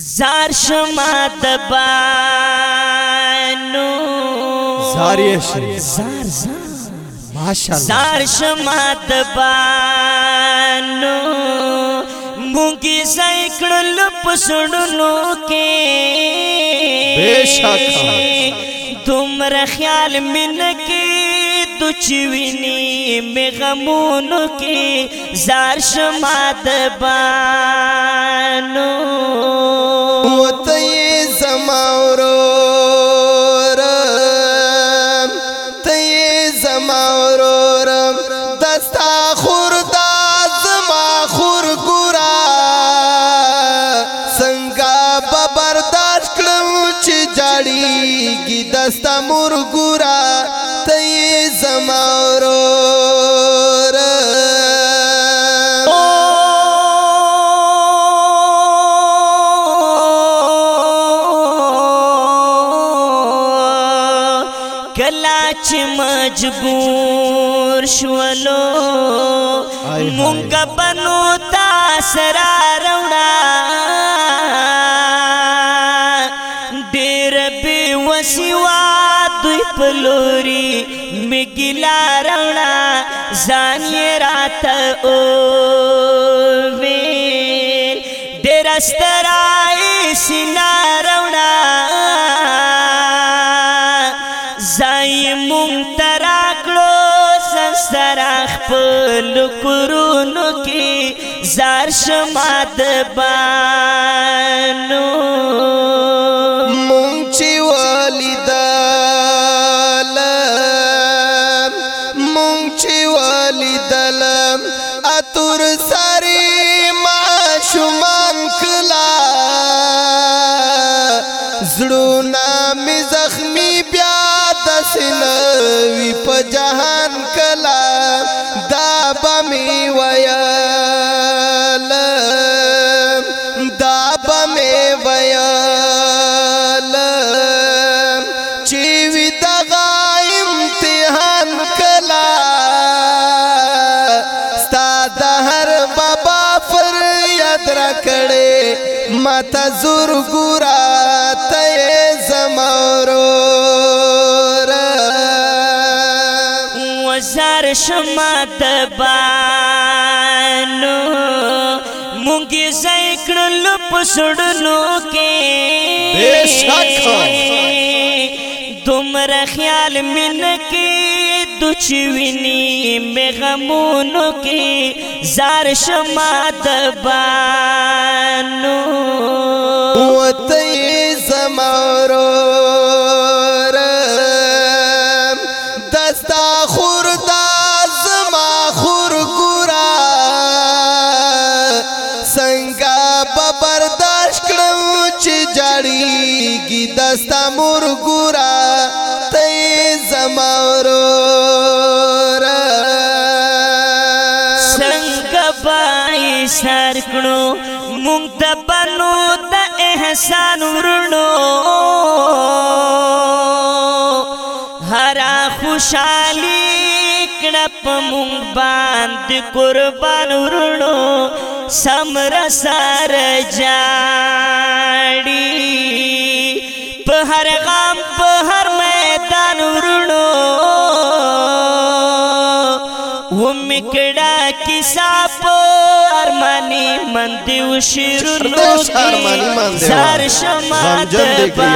زار شما د بانو زار یې زار زار ماشاءالله زار شما د بانو مونږی سایکل پسړونو کې بشک تمر خیال من کې تو چوینی می غمونو کې زار شما د بانو دستا مرګورا ته زمورو چې مجبور شولو مونږ بنو تاسو را رونا زانی رات او وی درسترائی سینا رونا زائی مونتراکلو سنسراخ پلو کرونو کی زار شماد بانو زړونه می زخمی بیا د سنوي په جهان کلا دا بمی ویل دا بمی ویل چې وی د امتحان کلا ستاد هر بابا فریاد را کړې ماته زور ګورات زار شما د بانو مونږه زای کړل پسړنو کې بشک تمر خیال من کې دچ ویني مغمونو کې زار شما د بانو وته زمارو دستا مور ګورا تې زماور څنګه پای سر کړو مونږ ته بنو د احسان ورونو هرا خوشالي کړپ مونږ باندې قربان ورونو سمرا سار جاړي په هر غم په هر میدان ورونو و میکړه کیسا په ارمانی من دی وشیرونو سر شمات په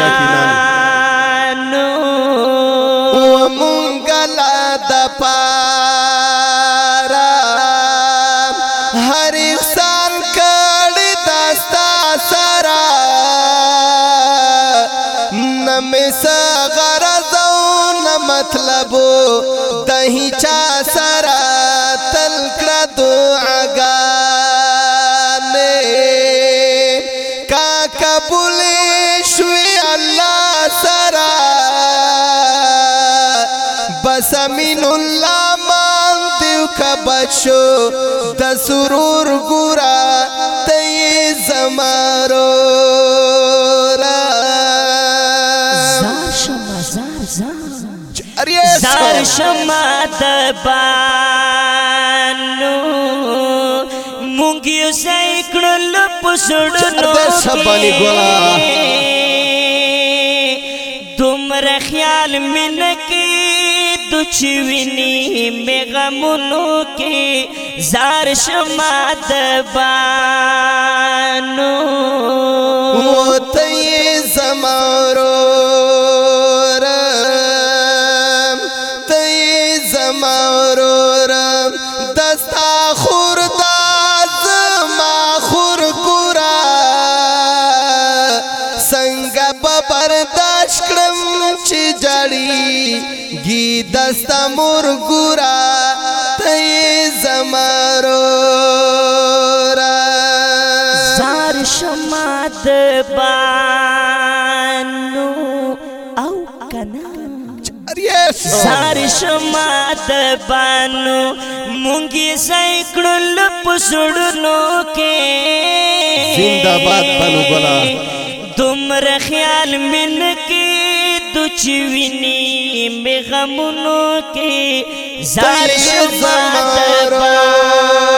مطلب د هیچا سره تل کړه دعاګانې کا قبول شوي الله سره بس امین الله مان دیو کا بچو د سرور ګورا ته زمارو زار شمزار زار زار شما تبانو مونگیو سائکن لپ سڑنو کی دم رخیال منکی دوچوینی میغمونو کی زار شما تبانو چې جړی گی دست مور ګورا ته زمارو را زار شماد بانو او کنا زار شماد بانو مونږی سایکړل پسړونو کې زندہ باد بانو ګلا تمر خیال من کې چوینی می غمونو کې زار شفاعت